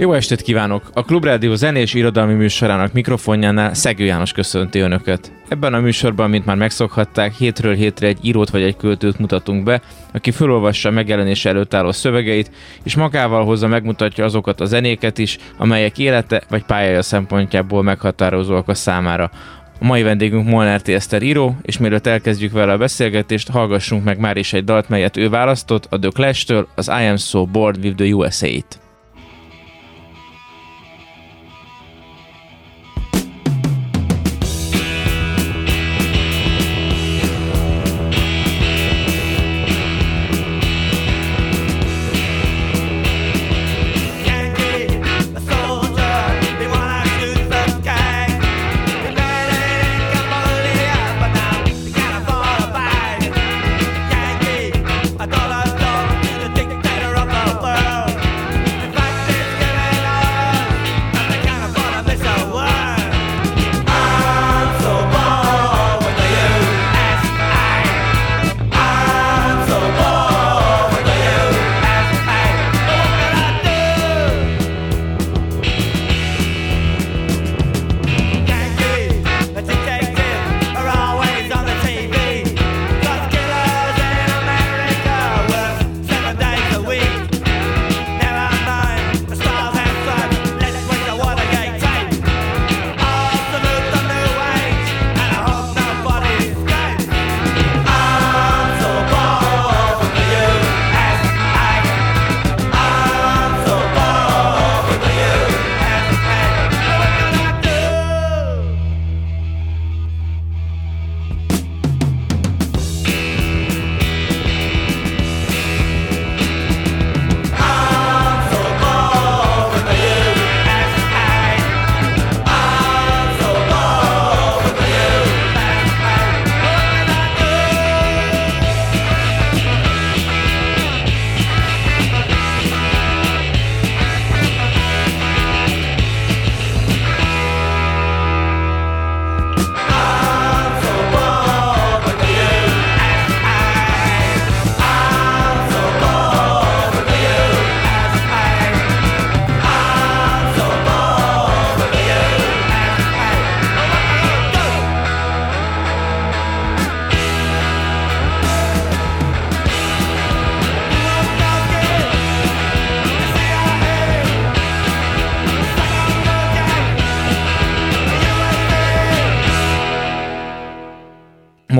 Jó estét kívánok! A Klubrádió zenés irodalmi műsorának mikrofonjánál Szegő János köszönti Önöket. Ebben a műsorban, mint már megszokhatták, hétről hétre egy írót vagy egy költőt mutatunk be, aki felolvassa megjelenés előtt álló szövegeit, és magával hozza megmutatja azokat a zenéket is, amelyek élete vagy pályája szempontjából meghatározóak a számára. A mai vendégünk Molnár. Eszter író, és mielőtt elkezdjük vele a beszélgetést, hallgassunk meg már is egy dalt, melyet ő választott, a The Clash-től, az I Am So Bored with the USA-t.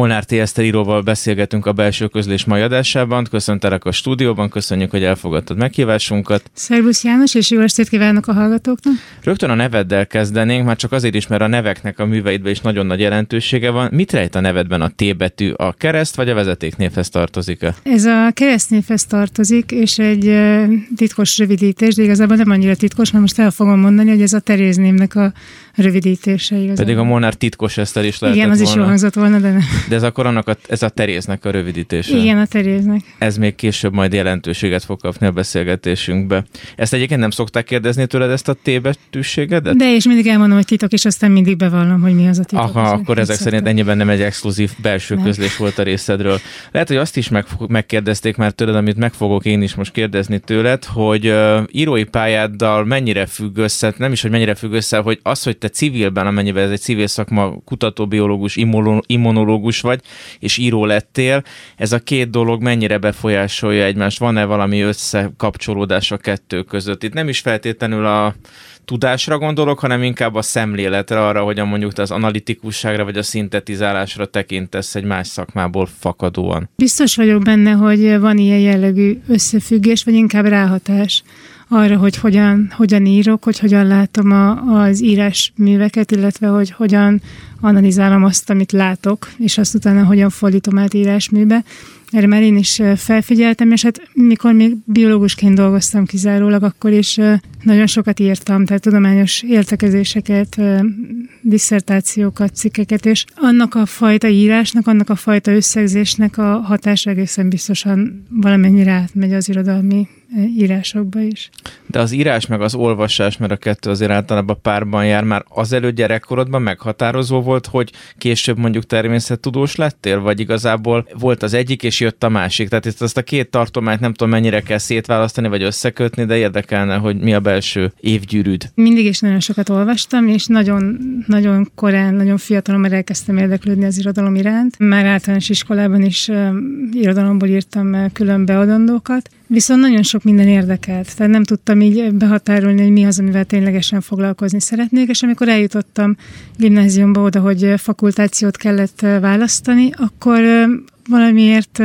Molnár T. Eszter íróval beszélgetünk a belső közlés mai adásában. Köszöntelek a stúdióban, köszönjük, hogy elfogadtad meghívásunkat. Szervusz János, és jó estét kívánok a hallgatóknak. Rögtön a neveddel kezdenénk, már csak azért is, mert a neveknek a műveidben is nagyon nagy jelentősége van. Mit rejt a nevedben a T betű? A kereszt vagy a vezetéknévhez tartozik -e? Ez a keresztnévhez tartozik, és egy titkos rövidítés, de igazából nem annyira titkos, mert most el fogom mondani, hogy ez a Teréz névnek a rövidítése. Igazából. Pedig a Molnár titkos Eszter is lehetett Igen, az volna. is jó hangzott volna, de nem. De ez akkor annak a, ez a Teréznek a rövidítése. Igen, a Teréznek. Ez még később majd jelentőséget fog kapni a beszélgetésünkbe. Ezt egyébként nem szokták kérdezni tőled ezt a T betűségedet? De és mindig elmondom, hogy titok, és aztán mindig bevallom, hogy mi az a titok. Aha, akkor ezek szerint szoktam. ennyiben nem egy exkluzív belső Nem. közlés volt a részedről. Lehet, hogy azt is meg, megkérdezték már tőled, amit meg fogok én is most kérdezni tőled, hogy uh, írói pályáddal mennyire függ össze, nem is, hogy mennyire függ össze, hogy az, hogy te civilben, amennyiben ez egy civil szakma, kutatóbiológus, immuno- immunológus vagy, és író lettél, ez a két dolog mennyire befolyásolja egymást? Van-e valami összekapcsolódás a kettő között? Itt nem is feltétlenül a tudásra gondolok, hanem inkább a szemléletre, arra, hogyan mondjuk az analitikusságra vagy a szintetizálásra tekintesz egy más szakmából fakadóan. Biztos vagyok benne, hogy van ilyen jellegű összefüggés, vagy inkább ráhatás arra, hogy hogyan, hogyan írok, hogy hogyan látom a, az írás műveket, illetve hogy hogyan analizálom azt, amit látok, és azt utána hogyan fordítom át írásműbe. Erre már én is felfigyeltem, és hát mikor még biológusként dolgoztam kizárólag, akkor is nagyon sokat írtam, tehát tudományos értekezéseket, disszertációkat, cikkeket, és annak a fajta írásnak, annak a fajta összegzésnek a hatása egészen biztosan valamennyire átmegy az irodalmi írásokba is. De az írás meg az olvasás, mert a kettő azért általában párban jár, már azelőtt gyerekkorodban meghatározó volt, hogy később mondjuk természettudós lettél, vagy igazából volt az egyik, és jött a másik. Tehát itt azt a két tartományt nem tudom mennyire kell szétválasztani, vagy összekötni, de érdekelne, hogy mi a belső évgyűrűd. Mindig is nagyon sokat olvastam, és nagyon, nagyon korán, nagyon fiatalon már elkezdtem érdeklődni az irodalom iránt. Már általános iskolában is uh, irodalomból írtam külön beadandókat, Viszont nagyon sok minden érdekelt, tehát nem tudtam így behatárolni, hogy mi az, amivel ténylegesen foglalkozni szeretnék, és amikor eljutottam gimnáziumba oda, hogy fakultációt kellett választani, akkor valamiért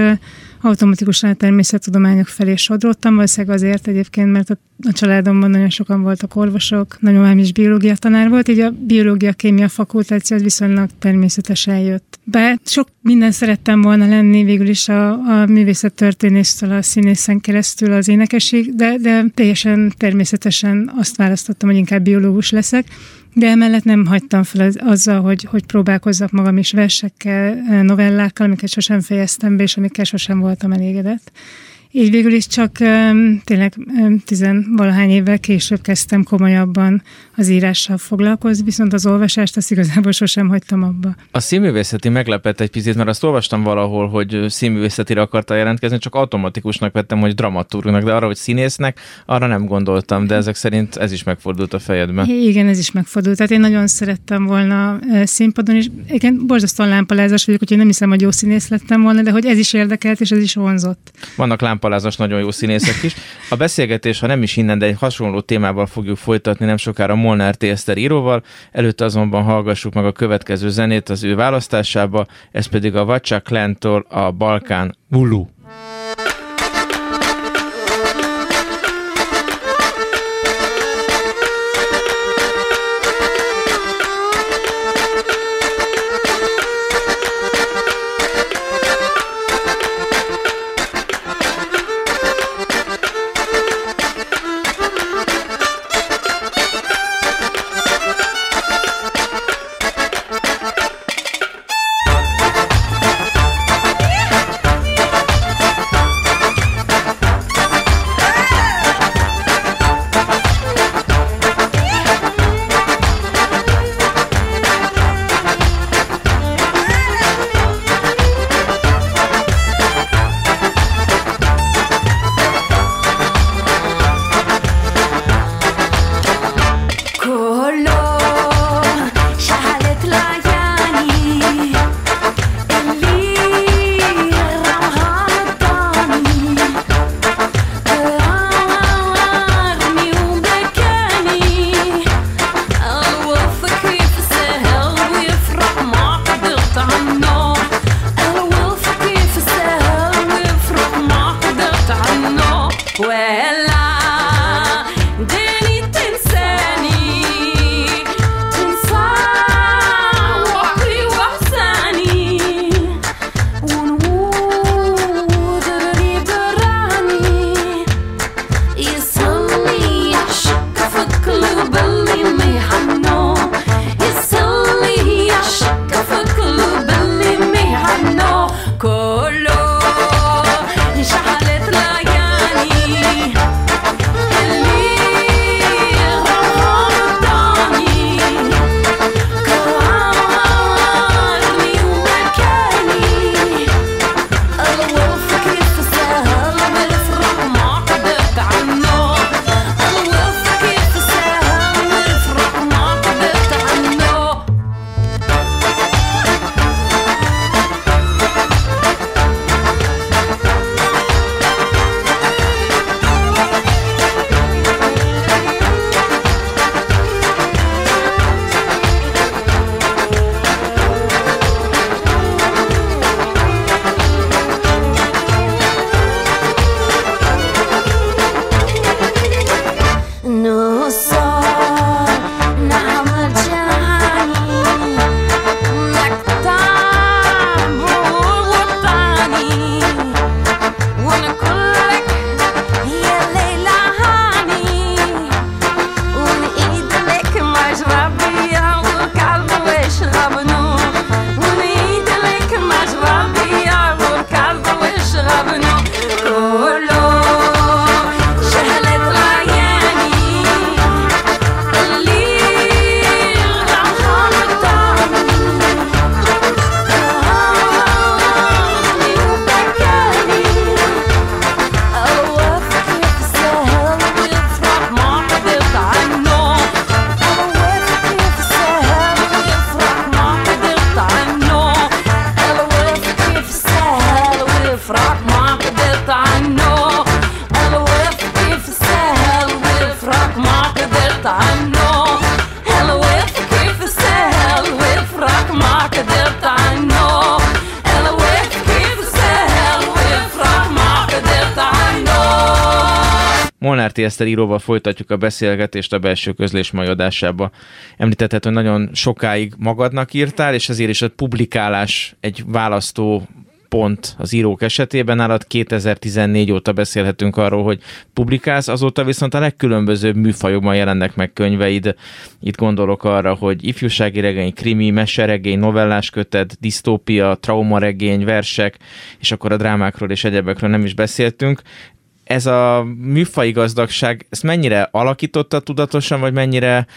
automatikusan a természettudományok felé sodródtam, valószínűleg azért egyébként, mert a, családomban nagyon sokan voltak orvosok, nagyomám is biológia tanár volt, így a biológia-kémia fakultáció az viszonylag természetesen jött. Bár sok minden szerettem volna lenni, végül is a, a művészettörténésztől a színészen keresztül az énekesség, de, de teljesen természetesen azt választottam, hogy inkább biológus leszek, de emellett nem hagytam fel az, azzal, hogy, hogy próbálkozzak magam is versekkel, novellákkal, amiket sosem fejeztem be, és amikkel sosem voltam elégedett. Így végül is csak tényleg tizenvalahány évvel később kezdtem komolyabban az írással foglalkozni, viszont az olvasást azt igazából sosem hagytam abba. A színművészeti meglepett egy picit, mert azt olvastam valahol, hogy színművészetire akarta jelentkezni, csak automatikusnak vettem, hogy dramaturgnak, de arra, hogy színésznek, arra nem gondoltam, de ezek szerint ez is megfordult a fejedben. Igen, ez is megfordult. Tehát én nagyon szerettem volna színpadon, és igen, borzasztóan lámpalázas vagyok, úgyhogy nem hiszem, hogy jó színész lettem volna, de hogy ez is érdekelt, és ez is vonzott. Vannak lámpa lámpalázas nagyon jó színészek is. A beszélgetés, ha nem is innen, de egy hasonló témával fogjuk folytatni nem sokára Molnár T. Eszter íróval, előtte azonban hallgassuk meg a következő zenét az ő választásába, ez pedig a Vacsa Klentól a Balkán Vulu. Eszter íróval folytatjuk a beszélgetést a belső közlés mai adásába. Említetted, hogy nagyon sokáig magadnak írtál, és ezért is a publikálás egy választó pont az írók esetében. Nálad 2014 óta beszélhetünk arról, hogy publikálsz, azóta viszont a legkülönbözőbb műfajokban jelennek meg könyveid. Itt gondolok arra, hogy ifjúsági regény, krimi, meseregény, novellás kötet, disztópia, traumaregény, versek, és akkor a drámákról és egyebekről nem is beszéltünk ez a műfai gazdagság, ezt mennyire alakította tudatosan, vagy mennyire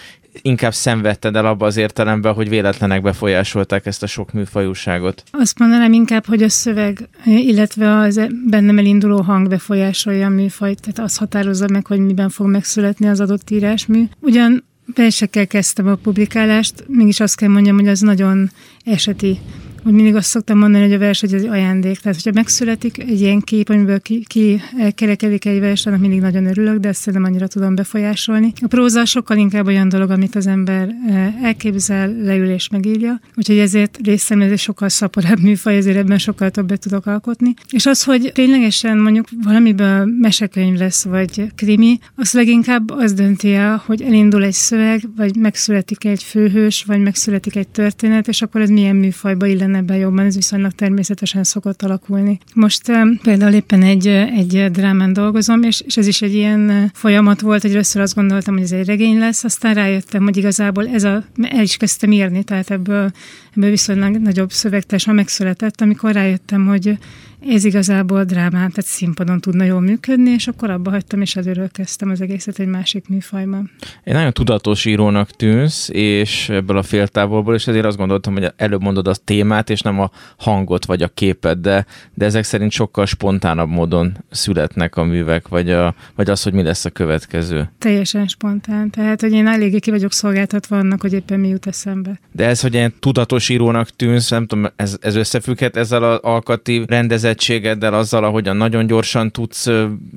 inkább szenvedted el abba az értelemben, hogy véletlenek befolyásolták ezt a sok műfajúságot? Azt mondanám inkább, hogy a szöveg, illetve az bennem elinduló hang befolyásolja a műfajt, tehát az határozza meg, hogy miben fog megszületni az adott írásmű. Ugyan versekkel kezdtem a publikálást, mégis azt kell mondjam, hogy az nagyon eseti hogy mindig azt szoktam mondani, hogy a vers egy ajándék. Tehát, hogyha megszületik egy ilyen kép, amiből ki, ki kerekedik egy vers, annak mindig nagyon örülök, de ezt szerintem annyira tudom befolyásolni. A próza sokkal inkább olyan dolog, amit az ember eh, elképzel, leül és megírja. Úgyhogy ezért részem ez sokkal szaporabb műfaj, ezért ebben sokkal többet tudok alkotni. És az, hogy ténylegesen mondjuk valamiből mesekönyv lesz, vagy krimi, az leginkább az dönti el, hogy elindul egy szöveg, vagy megszületik egy főhős, vagy megszületik egy történet, és akkor ez milyen műfajba illene ebben jobban, ez viszonylag természetesen szokott alakulni. Most például éppen egy, egy drámán dolgozom, és, és ez is egy ilyen folyamat volt, hogy először azt gondoltam, hogy ez egy regény lesz, aztán rájöttem, hogy igazából ez a, el is kezdtem írni, tehát ebből, ebből viszonylag nagyobb szövegtársa megszületett, amikor rájöttem, hogy ez igazából drámán, tehát színpadon tudna jól működni, és akkor abba hagytam, és előről kezdtem az egészet egy másik műfajban. Egy nagyon tudatos írónak tűnsz, és ebből a féltávolból, és ezért azt gondoltam, hogy előbb mondod a témát, és nem a hangot vagy a képet, de, de ezek szerint sokkal spontánabb módon születnek a művek, vagy, a, vagy az, hogy mi lesz a következő. Teljesen spontán, tehát hogy én eléggé ki vagyok szolgáltatva annak, hogy éppen mi jut eszembe. De ez, hogy ilyen tudatos írónak tűnsz, nem tudom, ez, ez összefügghet ezzel az alkati rendezés képzettségeddel, azzal, ahogyan nagyon gyorsan tudsz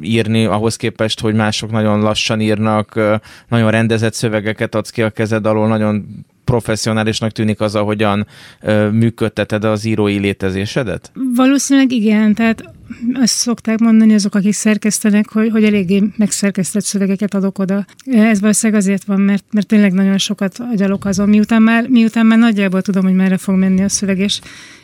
írni, ahhoz képest, hogy mások nagyon lassan írnak, nagyon rendezett szövegeket adsz ki a kezed alól, nagyon professzionálisnak tűnik az, ahogyan működteted az írói létezésedet? Valószínűleg igen, tehát azt szokták mondani azok, akik szerkesztenek, hogy, hogy eléggé megszerkesztett szövegeket adok oda. Ez valószínűleg azért van, mert, mert tényleg nagyon sokat agyalok azon, miután már, miután már nagyjából tudom, hogy merre fog menni a szöveg, és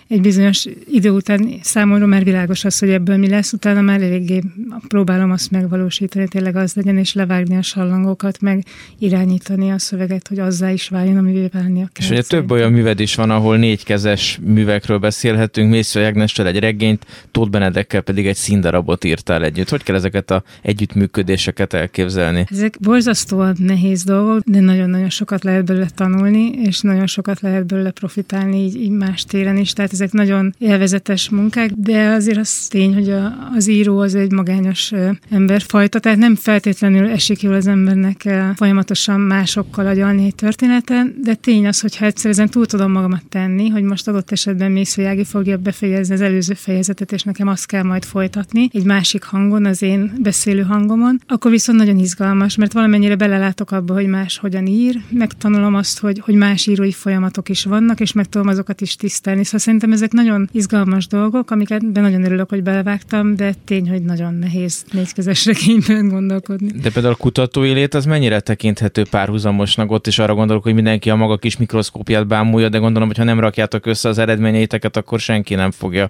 egy bizonyos idő után számomra már világos az, hogy ebből mi lesz, utána már eléggé próbálom azt megvalósítani, tényleg az legyen, és levágni a sallangokat, meg irányítani a szöveget, hogy azzá is váljon, amivé válnia kell. És ugye több olyan műved is van, ahol négykezes művekről beszélhetünk, Mésző Ágnessel egy regényt, Tóth Benedekkel pedig egy színdarabot írtál együtt. Hogy kell ezeket a együttműködéseket elképzelni? Ezek borzasztóan nehéz dolgok, de nagyon-nagyon sokat lehet belőle tanulni, és nagyon sokat lehet belőle profitálni így, így más téren is. Tehát ezek nagyon élvezetes munkák, de azért az tény, hogy a, az író az egy magányos emberfajta, tehát nem feltétlenül esik jól az embernek folyamatosan másokkal agyalni egy történeten, de tény az, hogy egyszer ezen túl tudom magamat tenni, hogy most adott esetben Mésző Jági fogja befejezni az előző fejezetet, és nekem azt kell majd folytatni egy másik hangon, az én beszélő hangomon, akkor viszont nagyon izgalmas, mert valamennyire belelátok abba, hogy más hogyan ír, megtanulom azt, hogy, hogy más írói folyamatok is vannak, és meg tudom azokat is tisztelni. Szóval szerintem ezek nagyon izgalmas dolgok, amiket de nagyon örülök, hogy belevágtam, de tény, hogy nagyon nehéz négykezes regényben gondolkodni. De például a kutatói lét az mennyire tekinthető párhuzamosnak? Ott is arra gondolok, hogy mindenki a maga kis mikroszkópját bámulja, de gondolom, hogy ha nem rakjátok össze az eredményeiteket, akkor senki nem fogja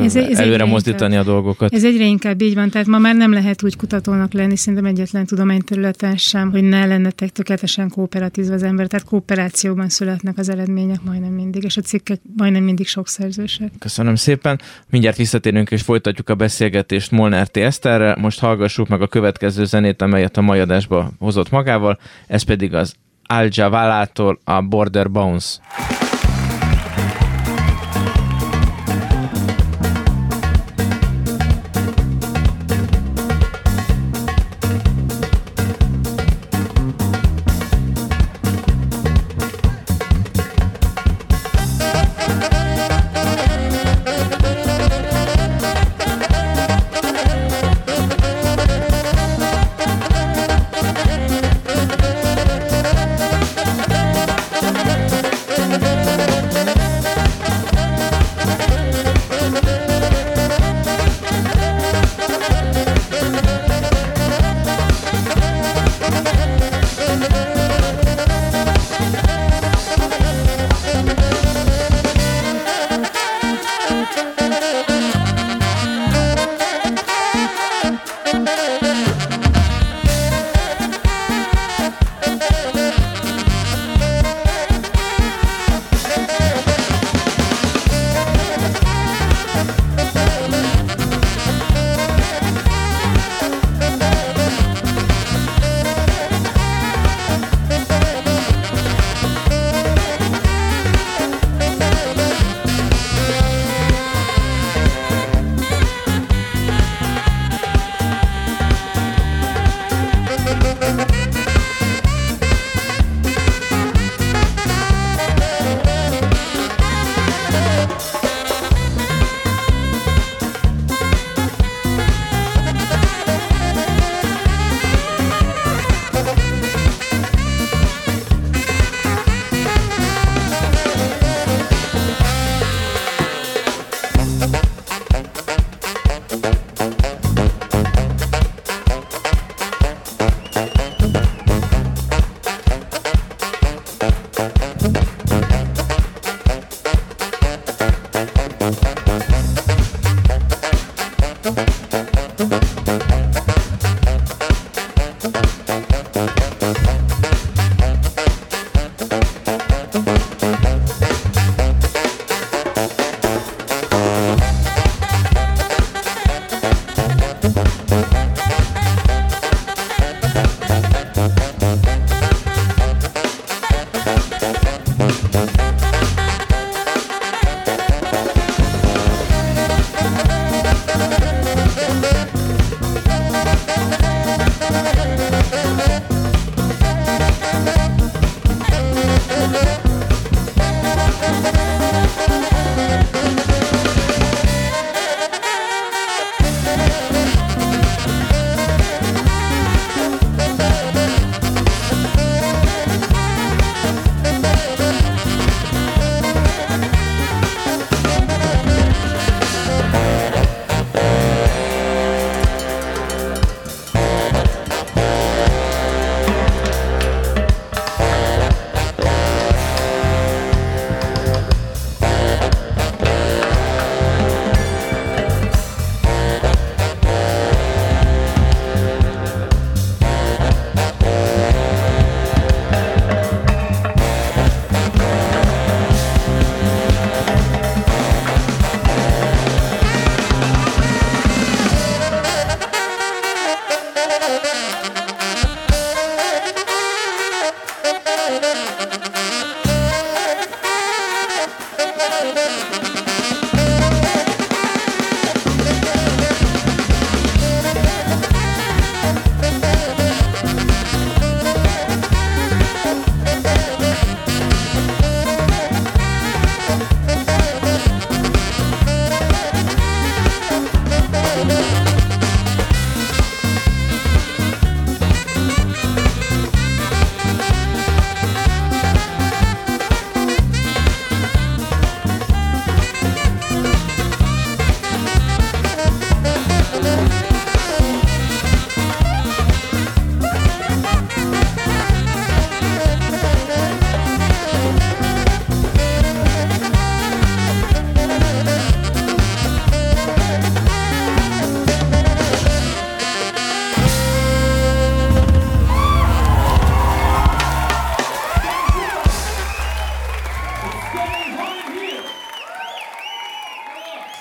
ez, ez előre mozdítani a dolgokat. Ez egyre inkább így van, tehát ma már nem lehet úgy kutatónak lenni, szerintem egyetlen tudományterületen sem, hogy ne lenne tökéletesen kooperatívva az ember, tehát kooperációban születnek az eredmények majdnem mindig, és a cikkek majdnem mindig sok szerzősek. Köszönöm szépen. Mindjárt visszatérünk és folytatjuk a beszélgetést Molnár T. Eszterrel. Most hallgassuk meg a következő zenét, amelyet a mai adásba hozott magával. Ez pedig az Al Javalától a Border Bones.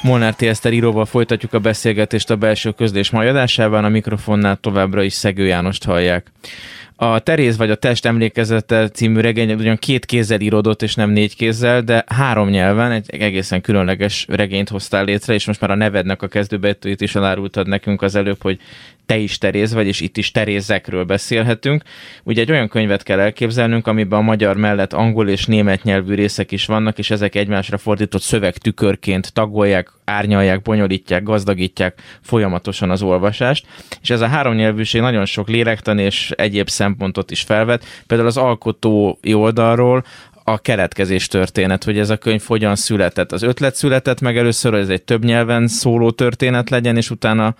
Molnár T. Eszter íróval folytatjuk a beszélgetést a belső közlés majadásában, a mikrofonnál továbbra is Szegő Jánost hallják. A Teréz vagy a Test emlékezete című regény ugyan két kézzel íródott, és nem négy kézzel, de három nyelven egy egészen különleges regényt hoztál létre, és most már a nevednek a kezdőbetűjét is elárultad nekünk az előbb, hogy te is Teréz vagy, és itt is Terézekről beszélhetünk. Ugye egy olyan könyvet kell elképzelnünk, amiben a magyar mellett angol és német nyelvű részek is vannak, és ezek egymásra fordított szövegtükörként tagolják, árnyalják, bonyolítják, gazdagítják folyamatosan az olvasást. És ez a három nyelvűség nagyon sok lélektan és egyéb szempontot is felvet. Például az alkotói oldalról a keletkezés történet, hogy ez a könyv hogyan született. Az ötlet született meg először, hogy ez egy több nyelven szóló történet legyen, és utána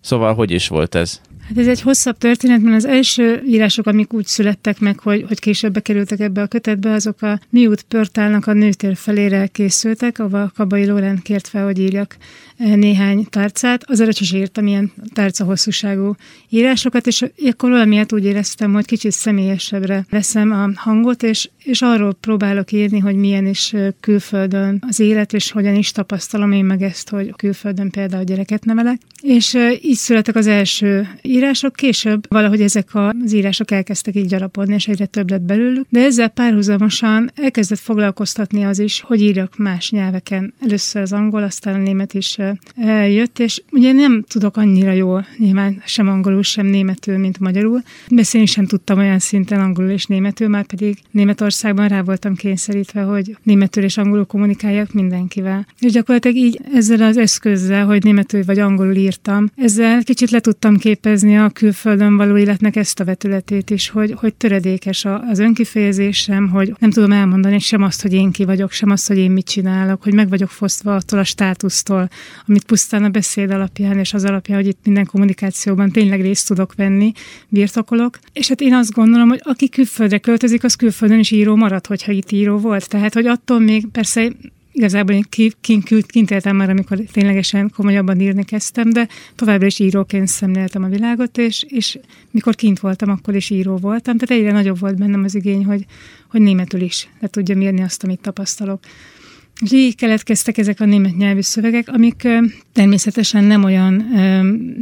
Szóval hogy is volt ez? Hát ez egy hosszabb történet, mert az első írások, amik úgy születtek meg, hogy, hogy később bekerültek ebbe a kötetbe, azok a Miút Pörtálnak a nőtér felére készültek, ahol Kabai Lórán kért fel, hogy írjak eh, néhány tárcát. Az is írtam ilyen tárca hosszúságú írásokat, és akkor valamiért úgy éreztem, hogy kicsit személyesebbre veszem a hangot, és, és arról próbálok írni, hogy milyen is eh, külföldön az élet, és hogyan is tapasztalom én meg ezt, hogy külföldön például gyereket nevelek. És eh, így születtek az első írások, később valahogy ezek az írások elkezdtek így gyarapodni, és egyre több lett belőlük, de ezzel párhuzamosan elkezdett foglalkoztatni az is, hogy írjak más nyelveken. Először az angol, aztán a német is jött, és ugye nem tudok annyira jól nyilván sem angolul, sem németül, mint magyarul. Beszélni sem tudtam olyan szinten angolul és németül, már pedig Németországban rá voltam kényszerítve, hogy németül és angolul kommunikáljak mindenkivel. És gyakorlatilag így ezzel az eszközzel, hogy németül vagy angolul írtam, ezzel kicsit le tudtam képezni a külföldön való életnek ezt a vetületét is, hogy, hogy töredékes az önkifejezésem, hogy nem tudom elmondani sem azt, hogy én ki vagyok, sem azt, hogy én mit csinálok, hogy meg vagyok fosztva attól a státusztól, amit pusztán a beszéd alapján és az alapján, hogy itt minden kommunikációban tényleg részt tudok venni, birtokolok. És hát én azt gondolom, hogy aki külföldre költözik, az külföldön is író marad, hogyha itt író volt. Tehát, hogy attól még persze igazából én kint, kint éltem már, amikor ténylegesen komolyabban írni kezdtem, de továbbra is íróként szemléltem a világot, és, és mikor kint voltam, akkor is író voltam, tehát egyre nagyobb volt bennem az igény, hogy, hogy németül is le tudjam írni azt, amit tapasztalok. És így keletkeztek ezek a német nyelvű szövegek, amik természetesen nem olyan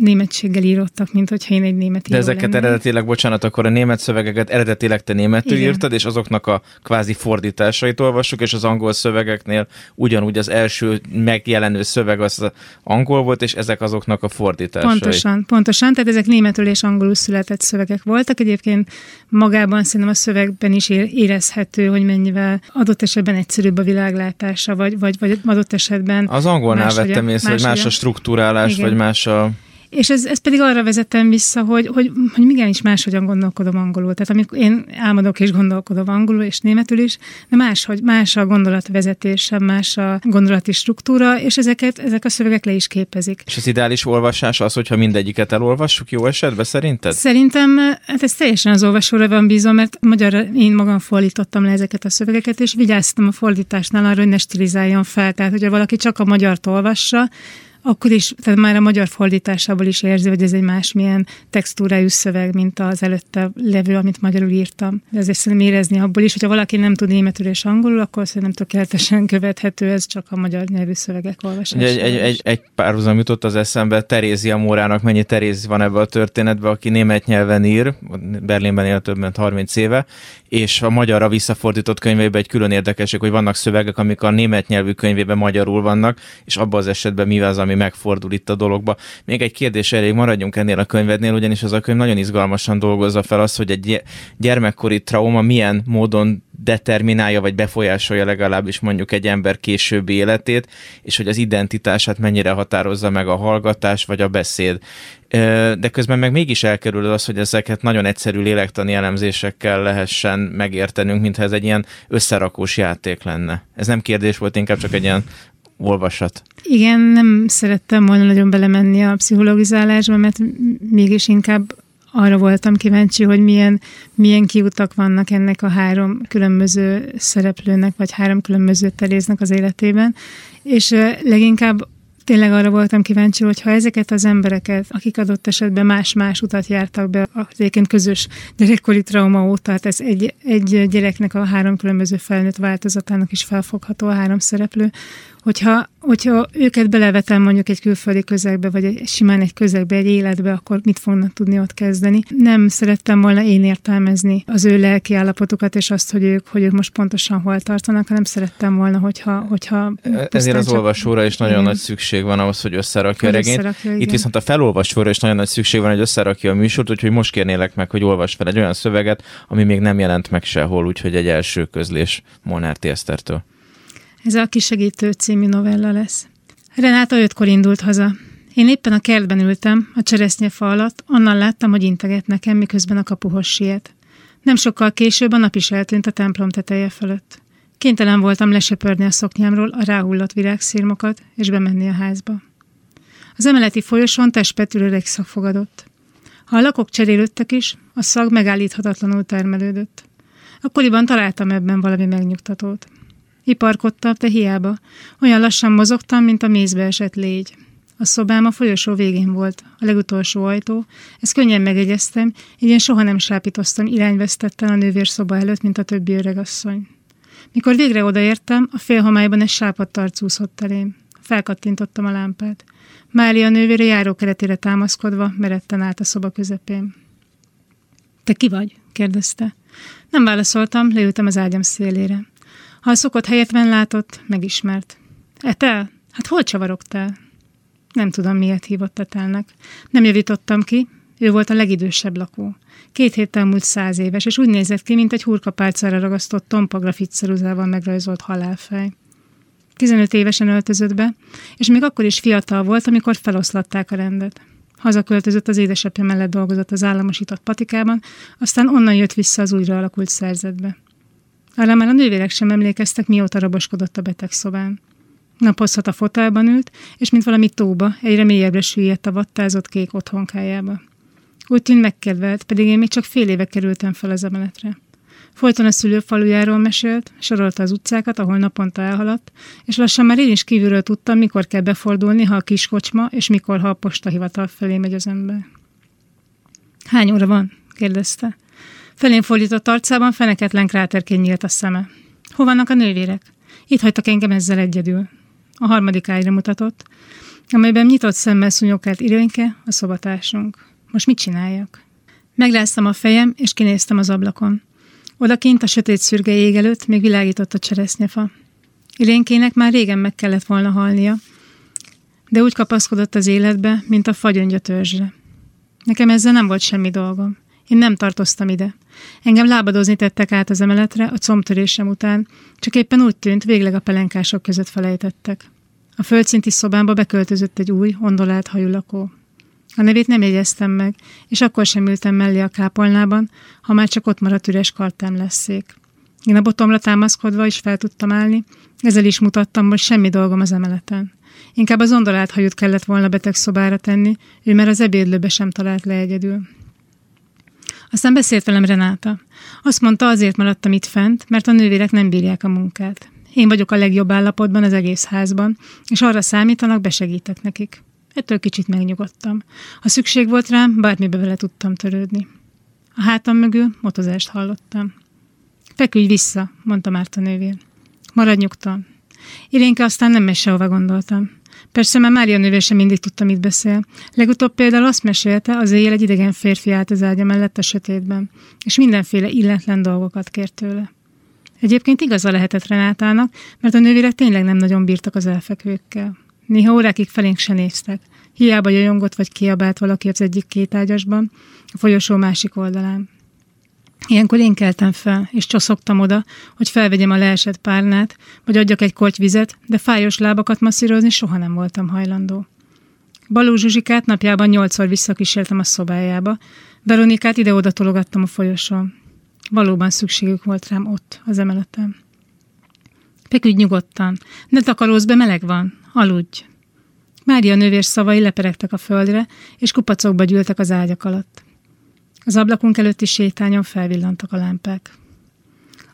németséggel írottak, mint hogyha én egy német De ezeket lennék. eredetileg, bocsánat, akkor a német szövegeket eredetileg te németül Igen. írtad, és azoknak a kvázi fordításait olvassuk, és az angol szövegeknél ugyanúgy az első megjelenő szöveg az angol volt, és ezek azoknak a fordításai. Pontosan, pontosan, tehát ezek németül és angolul született szövegek voltak. Egyébként magában szerintem a szövegben is érezhető, hogy mennyivel adott esetben egyszerűbb a világlátás vagy, vagy, vagy adott esetben... Az angolnál vettem észre, hogy más a struktúrálás, Igen. vagy más a... És ez, ez pedig arra vezetem vissza, hogy, hogy, hogy igenis máshogyan gondolkodom angolul. Tehát amikor én álmodok és gondolkodom angolul és németül is, de más, hogy más a gondolatvezetése, más a gondolati struktúra, és ezeket, ezek a szövegek le is képezik. És az ideális olvasás az, hogyha mindegyiket elolvassuk jó esetben szerinted? Szerintem hát ez teljesen az olvasóra van bízom, mert magyar én magam fordítottam le ezeket a szövegeket, és vigyáztam a fordításnál arra, hogy ne stilizáljon fel. Tehát, hogyha valaki csak a magyart olvassa, akkor is, tehát már a magyar fordításából is érzi, hogy ez egy másmilyen textúrájú szöveg, mint az előtte levő, amit magyarul írtam. De ezért szerintem érezni abból is, hogyha valaki nem tud németül és angolul, akkor szerintem tökéletesen követhető, ez csak a magyar nyelvű szövegek olvasása. Egy, egy, egy, egy párhuzam jutott az eszembe, Terézia Mórának mennyi Teréz van ebben a történetben, aki német nyelven ír, Berlinben él több mint 30 éve, és a magyarra visszafordított könyveiben egy külön érdekesség, hogy vannak szövegek, amik a német nyelvű könyvében magyarul vannak, és abban az esetben mi az, ami megfordul itt a dologba. Még egy kérdés elég maradjunk ennél a könyvednél, ugyanis az a könyv nagyon izgalmasan dolgozza fel azt, hogy egy gyermekkori trauma milyen módon determinálja, vagy befolyásolja legalábbis mondjuk egy ember későbbi életét, és hogy az identitását mennyire határozza meg a hallgatás, vagy a beszéd. De közben meg mégis elkerül az, hogy ezeket nagyon egyszerű lélektani elemzésekkel lehessen megértenünk, mintha ez egy ilyen összerakós játék lenne. Ez nem kérdés volt, inkább csak egy ilyen olvasat. Igen, nem szerettem volna nagyon belemenni a pszichologizálásba, mert mégis inkább arra voltam kíváncsi, hogy milyen, milyen kiutak vannak ennek a három különböző szereplőnek, vagy három különböző teréznek az életében, és leginkább tényleg arra voltam kíváncsi, hogy ha ezeket az embereket, akik adott esetben más-más utat jártak be, az egyébként közös gyerekkori trauma óta, tehát ez egy, egy gyereknek a három különböző felnőtt változatának is felfogható a három szereplő, hogyha, hogyha őket belevetem mondjuk egy külföldi közegbe, vagy egy, simán egy közegbe, egy életbe, akkor mit fognak tudni ott kezdeni. Nem szerettem volna én értelmezni az ő lelki állapotukat, és azt, hogy ők, hogy ők most pontosan hol tartanak, hanem szerettem volna, hogyha... hogyha Ezért az olvasóra is nagyon igen. nagy szükség van ahhoz, hogy összerakja a regényt. Összerakja, Itt viszont a felolvasóra is nagyon nagy szükség van, hogy összerakja a műsort, úgyhogy most kérnélek meg, hogy olvas fel egy olyan szöveget, ami még nem jelent meg sehol, úgyhogy egy első közlés Molnár Esztertől. Ez a Kisegítő című novella lesz. Renáta ötkor indult haza. Én éppen a kertben ültem, a cseresznyefa alatt, onnan láttam, hogy integet nekem, miközben a kapuhoz siet. Nem sokkal később a nap is eltűnt a templom teteje fölött. Kénytelen voltam lesöpörni a szoknyámról a ráhullott virágszírmokat, és bemenni a házba. Az emeleti folyosón testpetül öreg szag fogadott. Ha a lakok cserélődtek is, a szag megállíthatatlanul termelődött. Akkoriban találtam ebben valami megnyugtatót. Iparkodtam, de hiába. Olyan lassan mozogtam, mint a mézbe esett légy. A szobám a folyosó végén volt, a legutolsó ajtó. Ezt könnyen megegyeztem, így én soha nem sápítoztam irányvesztetten a nővér szoba előtt, mint a többi öregasszony. Mikor végre odaértem, a félhomályban egy sápadt arc úszott elém. Felkattintottam a lámpát. Mária nővére járókeretére támaszkodva meretten állt a szoba közepén. Te ki vagy? kérdezte. Nem válaszoltam, leültem az ágyam szélére. Ha a szokott helyetben látott, megismert. Etel? Hát hol csavarogtál? Nem tudom, miért hívott Etelnek. Nem javítottam ki, ő volt a legidősebb lakó. Két héttel múlt száz éves, és úgy nézett ki, mint egy hurkapálcára ragasztott tompa grafitszeruzával megrajzolt halálfej. 15 évesen öltözött be, és még akkor is fiatal volt, amikor feloszlatták a rendet. Hazaköltözött az édesapja mellett dolgozott az államosított patikában, aztán onnan jött vissza az újra alakult szerzetbe. Arra már a nővérek sem emlékeztek, mióta raboskodott a betegszobán. Napozhat a fotelban ült, és mint valami tóba, egyre mélyebbre süllyedt a vattázott kék otthonkájába. Úgy tűnt megkedvelt, pedig én még csak fél éve kerültem fel az emeletre. Folyton a szülőfalujáról mesélt, sorolta az utcákat, ahol naponta elhaladt, és lassan már én is kívülről tudtam, mikor kell befordulni, ha a kiskocsma, és mikor, ha a postahivatal felé megy az ember. Hány óra van? kérdezte. Felén fordított arcában feneketlen kráterként nyílt a szeme. Hol vannak a nővérek? Itt hagytak engem ezzel egyedül. A harmadik ágyra mutatott, amelyben nyitott szemmel szunyokált Irőnke, a szobatársunk. Most mit csináljak? Megráztam a fejem, és kinéztem az ablakon. Odakint a sötét szürge ég előtt még világított a cseresznyefa. Irénkének már régen meg kellett volna halnia, de úgy kapaszkodott az életbe, mint a fagyöngy törzsre. Nekem ezzel nem volt semmi dolgom. Én nem tartoztam ide. Engem lábadozni tettek át az emeletre a combtörésem után, csak éppen úgy tűnt, végleg a pelenkások között felejtettek. A földszinti szobámba beköltözött egy új, ondolált hajú lakó. A nevét nem jegyeztem meg, és akkor sem ültem mellé a kápolnában, ha már csak ott maradt üres kartám leszék. Én a botomra támaszkodva is fel tudtam állni, ezzel is mutattam, hogy semmi dolgom az emeleten. Inkább az ondolált hajút kellett volna beteg szobára tenni, ő már az ebédlőbe sem talált le egyedül. Aztán beszélt velem Renáta. Azt mondta, azért maradtam itt fent, mert a nővérek nem bírják a munkát. Én vagyok a legjobb állapotban az egész házban, és arra számítanak, besegítek nekik. Ettől kicsit megnyugodtam. Ha szükség volt rám, bármibe vele tudtam törődni. A hátam mögül motozást hallottam. Feküdj vissza, mondta Márta nővér. Maradj nyugtan. Irénke aztán nem megy sehova gondoltam. Persze már Mária nővér sem mindig tudta, mit beszél. Legutóbb például azt mesélte, az éjjel egy idegen férfi állt az ágya mellett a sötétben, és mindenféle illetlen dolgokat kért tőle. Egyébként igaza lehetett Renátának, mert a nővérek tényleg nem nagyon bírtak az elfekvőkkel. Néha órákig felénk se néztek. Hiába jajongott vagy kiabált valaki az egyik két ágyasban, a folyosó másik oldalán. Ilyenkor én keltem fel, és csoszogtam oda, hogy felvegyem a leesett párnát, vagy adjak egy korty vizet, de fájos lábakat masszírozni soha nem voltam hajlandó. Baló Zsuzsikát napjában nyolcszor visszakísértem a szobájába, Veronikát ide-oda tologattam a folyosón. Valóban szükségük volt rám ott, az emeleten. Feküdj nyugodtan, ne takarózz be, meleg van, aludj. Mária nővér szavai leperegtek a földre, és kupacokba gyűltek az ágyak alatt. Az ablakunk előtti sétányon felvillantak a lámpák.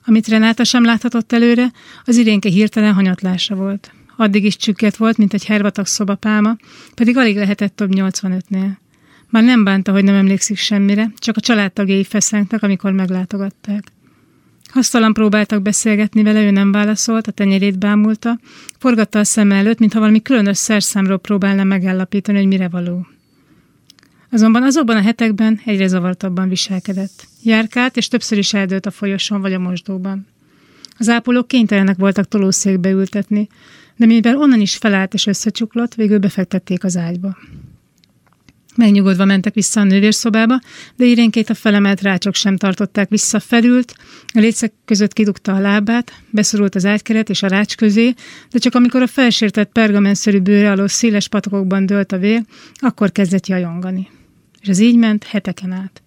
Amit Renáta sem láthatott előre, az irénke hirtelen hanyatlása volt. Addig is csükket volt, mint egy hervatag szobapálma, pedig alig lehetett több 85-nél. Már nem bánta, hogy nem emlékszik semmire, csak a családtagjai feszengtek, amikor meglátogatták. Hasztalan próbáltak beszélgetni vele, ő nem válaszolt, a tenyerét bámulta, forgatta a szem előtt, mintha valami különös szerszámról próbálna megállapítani, hogy mire való. Azonban azokban a hetekben egyre zavartabban viselkedett. Járkált, és többször is eldőlt a folyosón vagy a mosdóban. Az ápolók kénytelenek voltak tolószékbe ültetni, de mivel onnan is felállt és összecsuklott, végül befektették az ágyba. Megnyugodva mentek vissza a nővérszobába, de irénkét a felemelt rácsok sem tartották vissza, felült, a lécek között kidugta a lábát, beszorult az ágykeret és a rács közé, de csak amikor a felsértett pergamenszerű bőre alól széles patokokban dőlt a vér, akkor kezdett jajongani. És az így ment heteken át.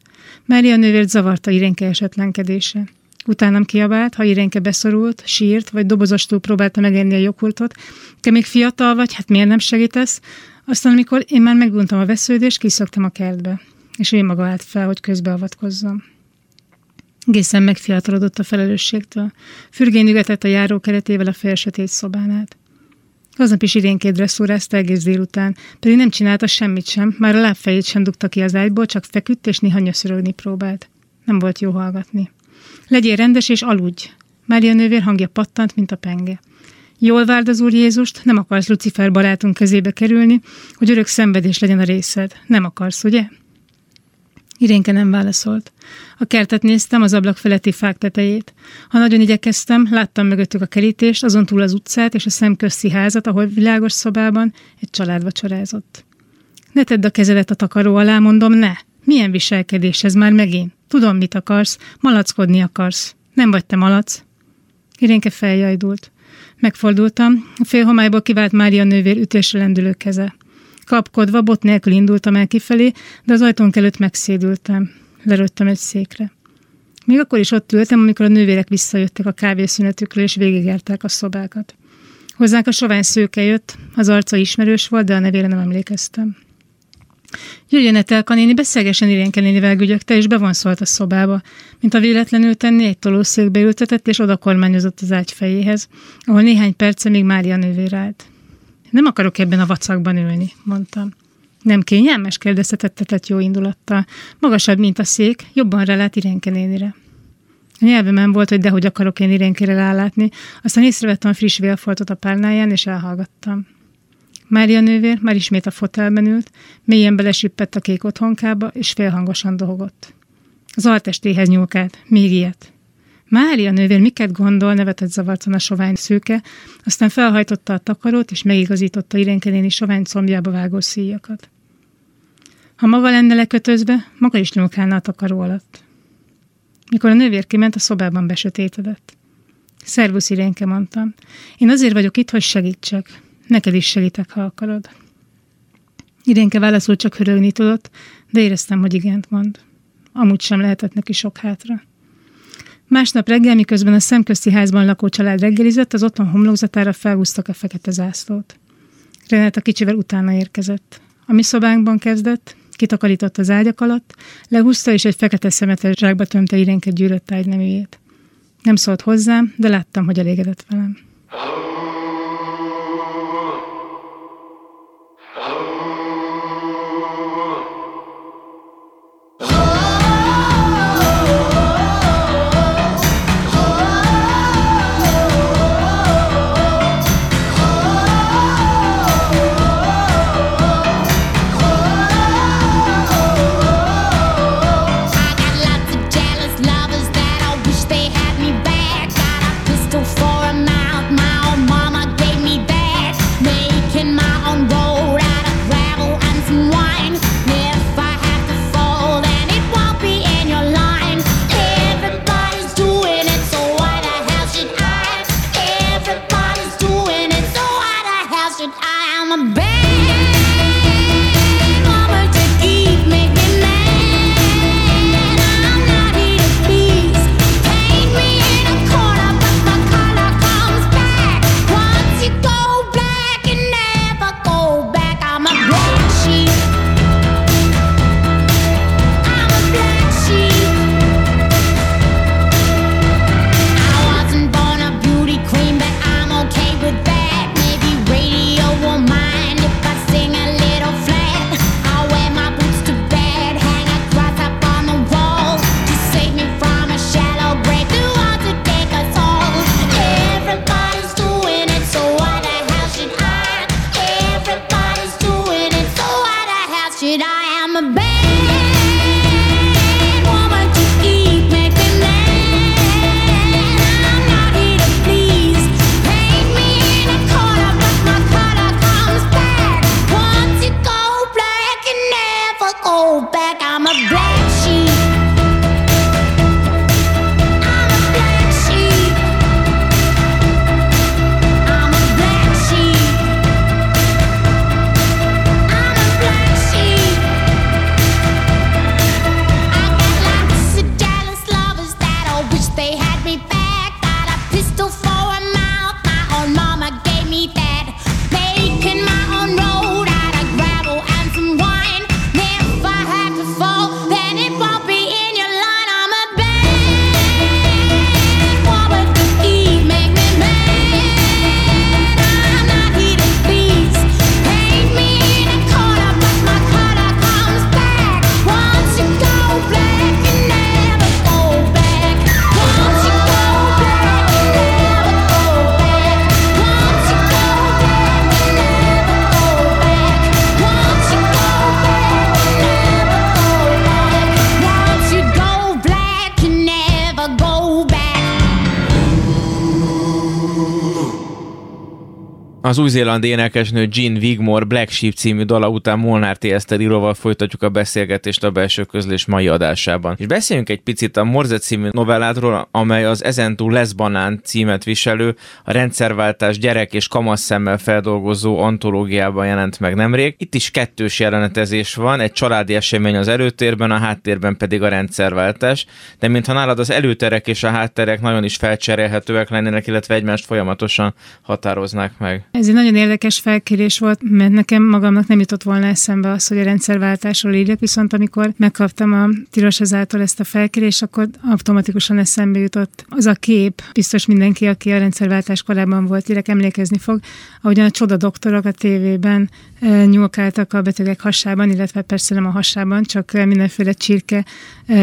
Mária nővért zavarta Irénke esetlenkedése. Utánam kiabált, ha Irénke beszorult, sírt, vagy dobozostul próbálta megenni a joghurtot. Te még fiatal vagy, hát miért nem segítesz? Aztán, amikor én már meguntam a vesződést, kiszoktam a kertbe, és ő maga állt fel, hogy közbeavatkozzam. Egészen megfiatalodott a felelősségtől. Fürgén ügetett a járó keretével a felsötét szobán át. Aznap is irénként dresszúrázta egész délután, pedig nem csinálta semmit sem, már a lábfejét sem dugta ki az ágyból, csak feküdt és néha nyöszörögni próbált. Nem volt jó hallgatni. Legyél rendes és aludj. Mária nővér hangja pattant, mint a penge. Jól várd az Úr Jézust, nem akarsz Lucifer barátunk kezébe kerülni, hogy örök szenvedés legyen a részed. Nem akarsz, ugye? Irénke nem válaszolt. A kertet néztem, az ablak feletti fák tetejét. Ha nagyon igyekeztem, láttam mögöttük a kerítést, azon túl az utcát és a szemközti házat, ahol világos szobában egy család vacsorázott. Ne tedd a kezedet a takaró alá, mondom, ne! Milyen viselkedés ez már megint? Tudom, mit akarsz, malackodni akarsz. Nem vagy te malac. Irénke feljajdult. Megfordultam, a félhomályból kivált Mária nővér ütésre lendülő keze. Kapkodva, bot nélkül indultam el kifelé, de az ajtónk előtt megszédültem. Leröttem egy székre. Még akkor is ott ültem, amikor a nővérek visszajöttek a kávészünetükről, és végigértek a szobákat. Hozzánk a sovány szőke jött, az arca ismerős volt, de a nevére nem emlékeztem. Jöjjön Etelka néni, beszélgessen Irénke nénivel gügyögte, és bevonszolt a szobába, mint a véletlenül tenni, egy tolószékbe ültetett, és oda kormányozott az ágy fejéhez, ahol néhány perce még Mária nővér állt. Nem akarok ebben a vacakban ülni, mondtam. Nem kényelmes, kérdeztetett jó indulattal. Magasabb, mint a szék, jobban relát Irénke nénire. A nyelvemen volt, hogy dehogy akarok én Irénkére rálátni, aztán észrevettem a friss vélfoltot a párnáján, és elhallgattam. Mária nővér már ismét a fotelben ült, mélyen belesüppett a kék otthonkába, és félhangosan dohogott. Az altestéhez nyúlkált, még ilyet. Mária nővér miket gondol, nevetett zavartan a sovány szőke, aztán felhajtotta a takarót, és megigazította Irénke sovány combjába vágó szíjakat. Ha maga lenne lekötözve, maga is nyúlkálna a takaró alatt. Mikor a nővér kiment, a szobában besötétedett. Szervusz, Irénke, mondtam. Én azért vagyok itt, hogy segítsek. Neked is segítek, ha akarod. Irénke válaszul csak hörögni tudott, de éreztem, hogy igent mond. Amúgy sem lehetett neki sok hátra. Másnap reggel, miközben a szemközti házban lakó család reggelizett, az otthon homlokzatára felhúztak a fekete zászlót. Renata kicsivel utána érkezett. A mi szobánkban kezdett, kitakarított az ágyak alatt, lehúzta és egy fekete szemetes zsákba tömte Irénke gyűrött ágyneműjét. Nem szólt hozzám, de láttam, hogy elégedett velem. I am a Az új-zélandi énekesnő Jean Wigmore Black Sheep című dala után Molnár T. Eszter folytatjuk a beszélgetést a belső közlés mai adásában. És beszéljünk egy picit a Morze című novelládról, amely az ezentúl Lesz Banán címet viselő, a rendszerváltás gyerek és kamasz szemmel feldolgozó antológiában jelent meg nemrég. Itt is kettős jelenetezés van, egy családi esemény az előtérben, a háttérben pedig a rendszerváltás, de mintha nálad az előterek és a hátterek nagyon is felcserélhetőek lennének, illetve egymást folyamatosan határoznák meg. Ez egy nagyon érdekes felkérés volt, mert nekem magamnak nem jutott volna eszembe az, hogy a rendszerváltásról írjak, viszont amikor megkaptam a Tilos ezáltal ezt a felkérést, akkor automatikusan eszembe jutott az a kép, biztos mindenki, aki a rendszerváltás korábban volt, írek emlékezni fog, ahogyan a csoda doktorok a tévében nyúlkáltak a betegek hasában, illetve persze nem a hasában, csak mindenféle csirke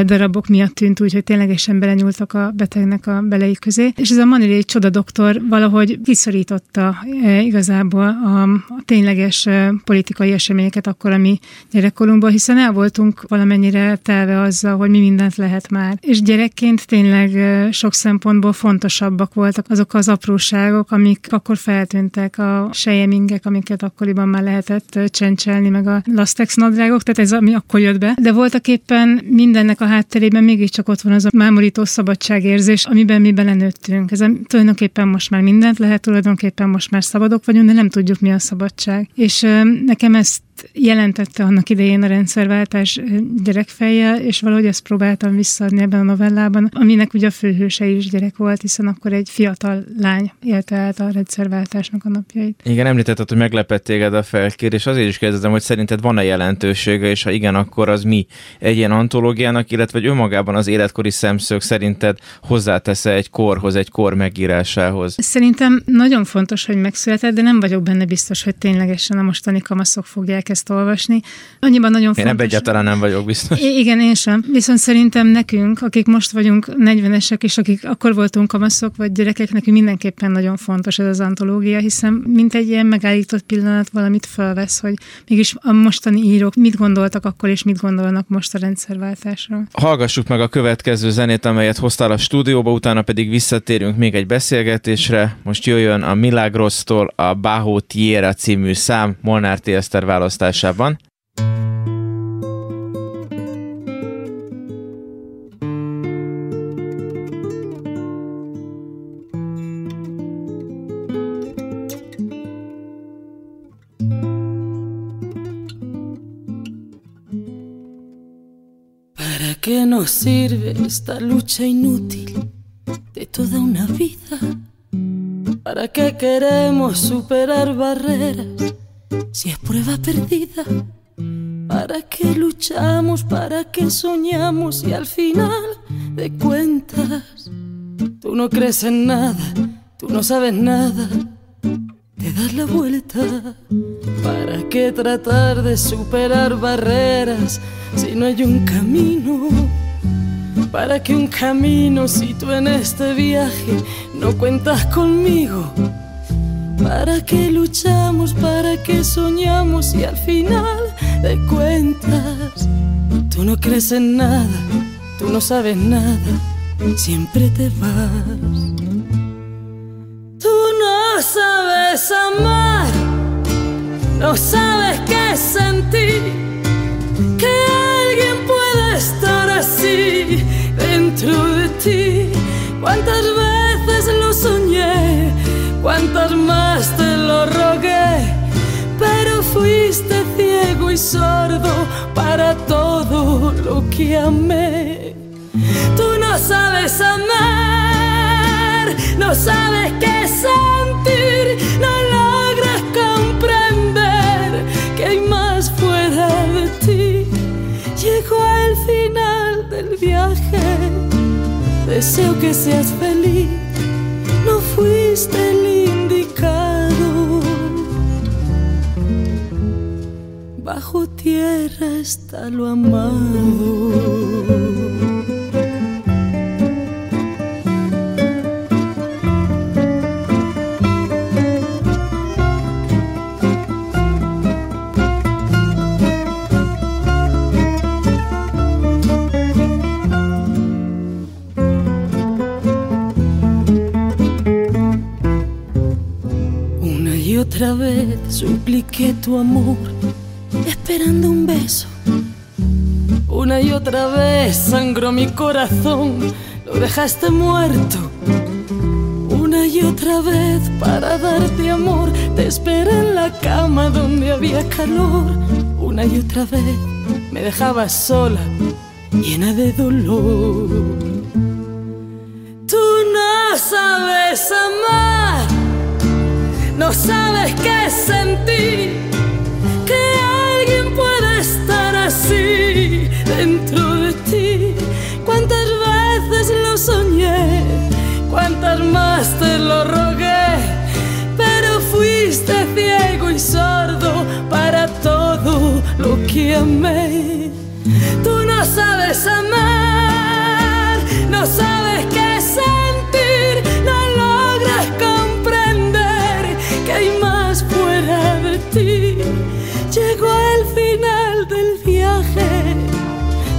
darabok miatt tűnt úgy, hogy ténylegesen belenyúltak a betegnek a belei közé. És ez a Manili csoda doktor valahogy kiszorította igazából a, a tényleges politikai eseményeket akkor a mi gyerekkorunkban, hiszen el voltunk valamennyire telve azzal, hogy mi mindent lehet már. És gyerekként tényleg sok szempontból fontosabbak voltak azok az apróságok, amik akkor feltűntek, a sejemingek, amiket akkoriban már lehetett csencselni, meg a lastex nadrágok, tehát ez ami akkor jött be. De voltak éppen mindennek a hátterében mégiscsak ott van az a mámorító szabadságérzés, amiben mi belenőttünk. Ez tulajdonképpen most már mindent lehet, tulajdonképpen most már szabad szabadok vagyunk, de nem tudjuk, mi a szabadság. És nekem ezt jelentette annak idején a rendszerváltás gyerekfejjel, és valahogy ezt próbáltam visszaadni ebben a novellában, aminek ugye a főhőse is gyerek volt, hiszen akkor egy fiatal lány élte át a rendszerváltásnak a napjait. Igen, említetted, hogy meglepett téged a felkérés, azért is kérdezem, hogy szerinted van-e jelentősége, és ha igen, akkor az mi egy ilyen antológiának, illetve hogy önmagában az életkori szemszög szerinted hozzátesz egy korhoz, egy kor megírásához? Szerintem nagyon fontos, hogy megszületett, de nem vagyok benne biztos, hogy ténylegesen a mostani kamaszok fogják ezt olvasni. Annyiban nagyon én fontos. Én ebben egyáltalán nem vagyok biztos. I- igen, én sem. Viszont szerintem nekünk, akik most vagyunk 40-esek, és akik akkor voltunk kamaszok vagy gyerekek, nekünk mindenképpen nagyon fontos ez az antológia, hiszen mint egy ilyen megállított pillanat valamit felvesz, hogy mégis a mostani írók mit gondoltak akkor, és mit gondolnak most a rendszerváltásról. Hallgassuk meg a következő zenét, amelyet hoztál a stúdióba, utána pedig visszatérünk még egy beszélgetésre. Most jöjjön a Milagrosztól a Bajo Tiera című szám, Molnár T. Eszter válasz ¿Para qué nos sirve esta lucha inútil de toda una vida? ¿Para qué queremos superar barreras? Prueba perdida? ¿Para qué luchamos? ¿Para qué soñamos? Y al final de cuentas, tú no crees en nada, tú no sabes nada, te das la vuelta. ¿Para qué tratar de superar barreras si no hay un camino? ¿Para qué un camino si tú en este viaje no cuentas conmigo? ¿Para qué luchamos? ¿Para qué soñamos? Y al final de cuentas. Tú no crees en nada, tú no sabes nada, siempre te vas. Tú no sabes amar, no sabes qué sentir, que alguien pueda estar así dentro de ti. ¿Cuántas veces lo soñé? ¿Cuántas más te lo rogué? Pero fuiste ciego y sordo para todo lo que amé. Tú no sabes amar, no sabes qué sentir, no logras comprender que hay más fuera de ti. Llegó el final del viaje, deseo que seas feliz, tierra está lo amado. Una y otra vez supliqué tu amor, mi corazón, lo dejaste muerto. Una y otra vez para darte amor, te esperé en la cama donde había calor. Una y otra vez me dejabas sola, llena de dolor. Tú no sabes amar, no sabes qué sentir, que alguien pueda estar así dentro de ti. ¿Cuántas veces lo soñé? ¿Cuántas más te lo rogué? Pero fuiste ciego y sordo para todo lo que amé. Tú no sabes amar, no sabes qué sentir, no logras comprender que hay más fuera de ti. Llegó el final del viaje,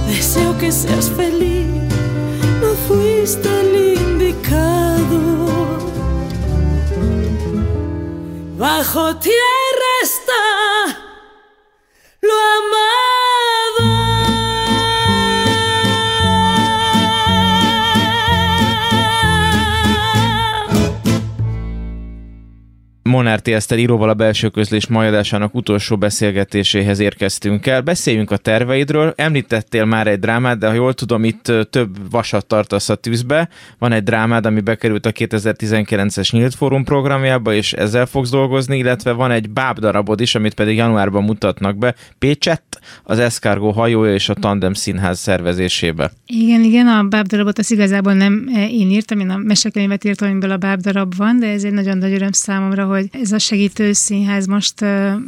deseo que seas feliz, fuiste el indicado. Bajo tierra Monárti Eszter íróval a belső közlés majadásának utolsó beszélgetéséhez érkeztünk el. Beszéljünk a terveidről. Említettél már egy drámát, de ha jól tudom, itt több vasat tartasz a tűzbe. Van egy drámád, ami bekerült a 2019-es Nyílt Fórum programjába, és ezzel fogsz dolgozni, illetve van egy bábdarabod is, amit pedig januárban mutatnak be. Pécsett, az Eszkárgó hajója és a Tandem Színház szervezésébe. Igen, igen, a bábdarabot az igazából nem eh, én írtam, én a mesekönyvet írtam, amiből a bábdarab van, de ez egy nagyon nagy öröm számomra, hogy ez a segítő színház most a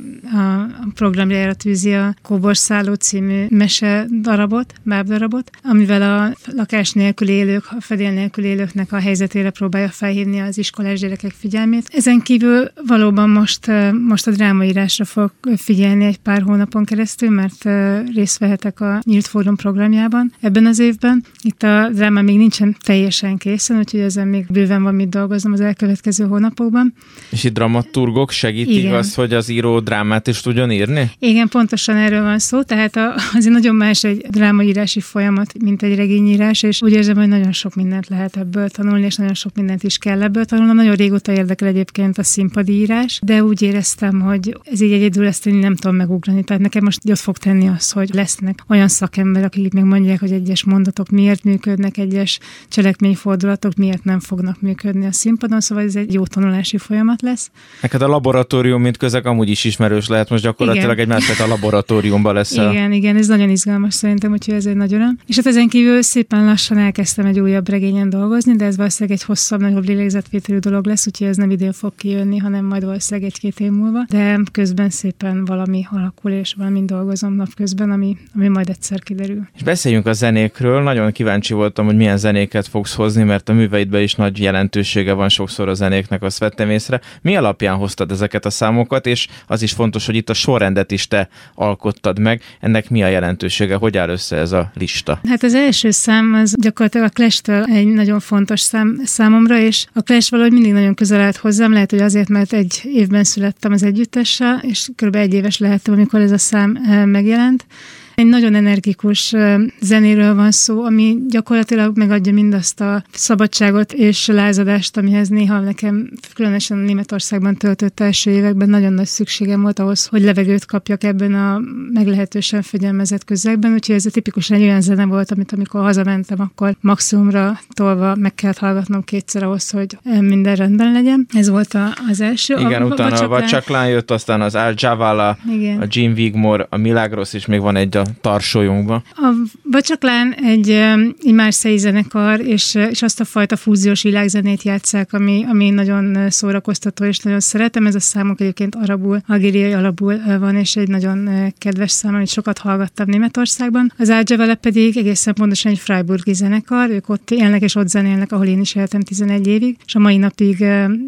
programjára tűzi a Kóborszálló című mese darabot, bábdarabot, amivel a lakás nélkül élők, a fedél nélkül élőknek a helyzetére próbálja felhívni az iskolás gyerekek figyelmét. Ezen kívül valóban most, most a drámaírásra fog figyelni egy pár hónapon keresztül, mert részt vehetek a Nyílt Fórum programjában ebben az évben. Itt a dráma még nincsen teljesen készen, úgyhogy ezen még bőven van mit dolgoznom az elkövetkező hónapokban. És itt dramaturgok segítik Igen. azt, hogy az író drámát is tudjon írni? Igen, pontosan erről van szó, tehát a, azért nagyon más egy drámaírási folyamat, mint egy regényírás, és úgy érzem, hogy nagyon sok mindent lehet ebből tanulni, és nagyon sok mindent is kell ebből tanulnom. Nagyon régóta érdekel egyébként a színpadi írás, de úgy éreztem, hogy ez így egyedül ezt én nem tudom megugrani. Tehát nekem most ott fog tenni az, hogy lesznek olyan szakemberek, akik meg mondják, hogy egyes mondatok miért működnek, egyes cselekményfordulatok miért nem fognak működni a színpadon, szóval ez egy jó tanulási folyamat lesz. Neked a laboratórium, mint közeg amúgy is ismerős lehet, most gyakorlatilag Igen. egy másfajta laboratóriumban lesz. Igen, igen, ez nagyon izgalmas szerintem, úgyhogy ez egy nagy öröm. És hát ezen kívül szépen lassan elkezdtem egy újabb regényen dolgozni, de ez valószínűleg egy hosszabb, nagyobb lélegzetvételű dolog lesz, úgyhogy ez nem idén fog kijönni, hanem majd valószínűleg egy-két év múlva. De közben szépen valami alakul, és valami dolgozom napközben, ami, ami majd egyszer kiderül. És beszéljünk a zenékről. Nagyon kíváncsi voltam, hogy milyen zenéket fogsz hozni, mert a műveidben is nagy jelentősége van sokszor a zenéknek, azt vettem észre. Mi alapján alapján hoztad ezeket a számokat, és az is fontos, hogy itt a sorrendet is te alkottad meg. Ennek mi a jelentősége? Hogy áll össze ez a lista? Hát az első szám az gyakorlatilag a clash egy nagyon fontos szám számomra, és a Clash valahogy mindig nagyon közel állt hozzám, lehet, hogy azért, mert egy évben születtem az együttessel, és kb. egy éves lehettem, amikor ez a szám eh, megjelent. Egy nagyon energikus zenéről van szó, ami gyakorlatilag megadja mindazt a szabadságot és lázadást, amihez néha nekem, különösen a Németországban töltött első években nagyon nagy szükségem volt ahhoz, hogy levegőt kapjak ebben a meglehetősen fegyelmezett közegben, úgyhogy ez a tipikusan egy olyan zene volt, amit amikor hazamentem, akkor maximumra tolva meg kellett hallgatnom kétszer ahhoz, hogy minden rendben legyen. Ez volt a, az első. Igen, a, utána a Vacsaklán jött, aztán az Al Javala, a Jim Wigmore, a Milagros, és még van egy a tarsolyunkba. A Bacsaklán egy, egy márszei zenekar, és, és azt a fajta fúziós világzenét játszák, ami, ami nagyon szórakoztató, és nagyon szeretem. Ez a számok egyébként arabul, algériai alapul van, és egy nagyon kedves szám, amit sokat hallgattam Németországban. Az Ágyavele pedig egészen pontosan egy freiburgi zenekar, ők ott élnek és ott zenélnek, ahol én is éltem 11 évig, és a mai napig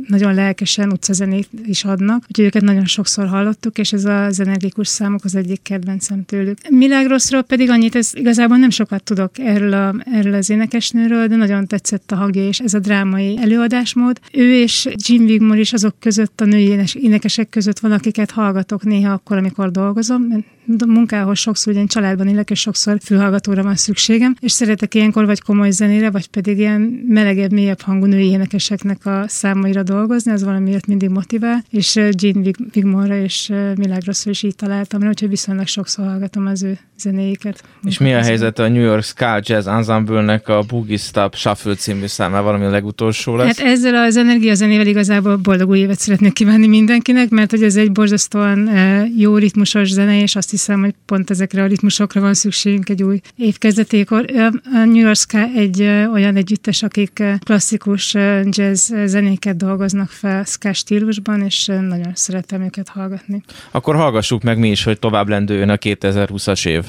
nagyon lelkesen utcazenét is adnak, úgyhogy őket nagyon sokszor hallottuk, és ez az energikus számok az egyik kedvencem tőlük. Milagros pedig annyit, ez igazából nem sokat tudok erről, a, erről az énekesnőről, de nagyon tetszett a hangja és ez a drámai előadásmód. Ő és Jim Wigmore is azok között, a női énekesek között van, akiket hallgatok néha akkor, amikor dolgozom, munkához sokszor ugyan családban élek, és sokszor fülhallgatóra van szükségem, és szeretek ilyenkor vagy komoly zenére, vagy pedig ilyen melegebb, mélyebb hangú női énekeseknek a számaira dolgozni, az valamiért mindig motivál, és Jean Wigmore és Milagros is így találtam, úgyhogy viszonylag sokszor hallgatom az ő zenéiket. És mi a helyzet a New York Ska Jazz Ensemble-nek a Boogie Stop Shuffle című számával, valami a legutolsó lesz? Hát ezzel az energiazenével igazából boldog új évet szeretnék kívánni mindenkinek, mert hogy ez egy borzasztóan jó ritmusos zene, és azt hiszem, hogy pont ezekre a ritmusokra van szükségünk egy új év kezdetékor. A New York egy olyan együttes, akik klasszikus jazz zenéket dolgoznak fel ska stílusban, és nagyon szeretem őket hallgatni. Akkor hallgassuk meg mi is, hogy tovább lendüljön a 2020-as év.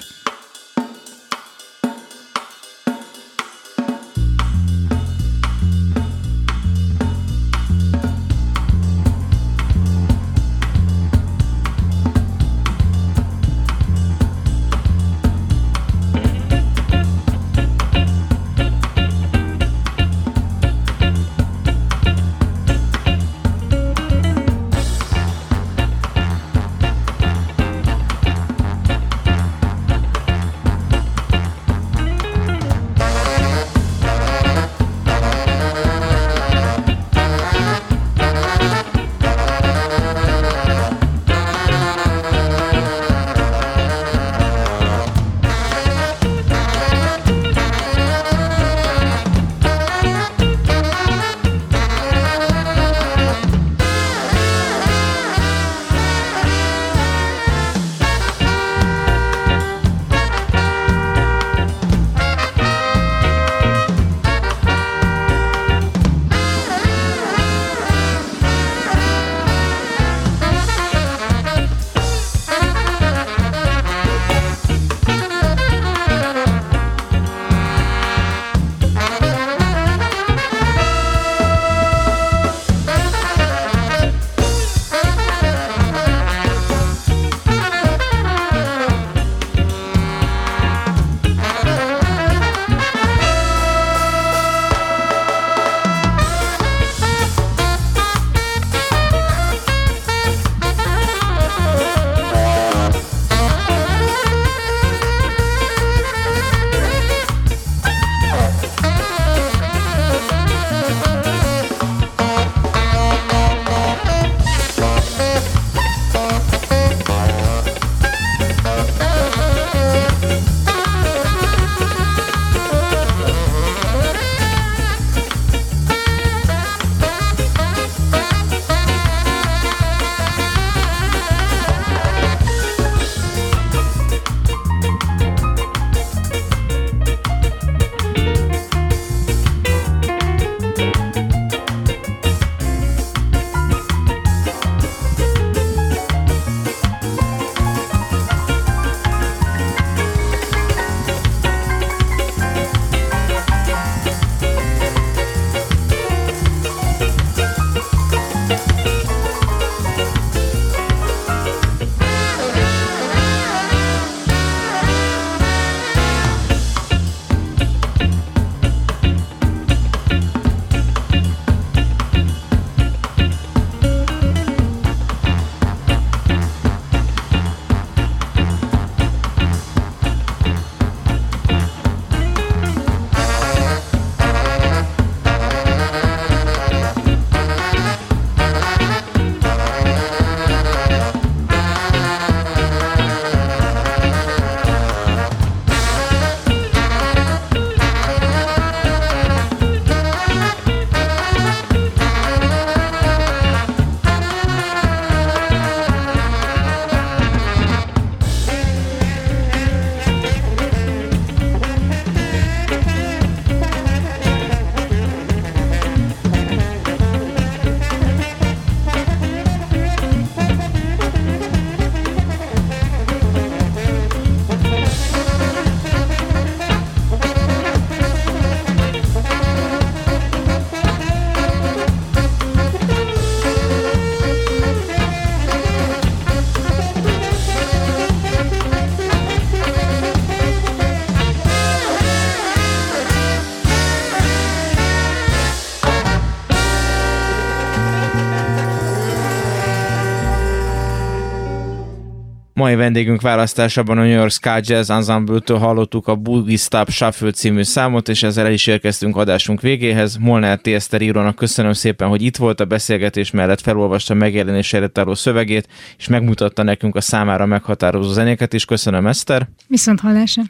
Mai vendégünk választásában a New York Sky Jazz Ensemble-től hallottuk a Boogie Stop Shuffle című számot, és ezzel el is érkeztünk adásunk végéhez. Molnár T. Eszter írónak köszönöm szépen, hogy itt volt a beszélgetés mellett, felolvasta megjelenés előtt álló szövegét, és megmutatta nekünk a számára meghatározó zenéket is. Köszönöm, Eszter. Viszont hallásra.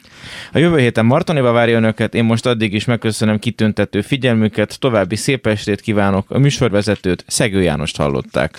A jövő héten Martoniba várja önöket, én most addig is megköszönöm kitüntető figyelmüket, további szép estét kívánok, a műsorvezetőt Szegő Jánost hallották.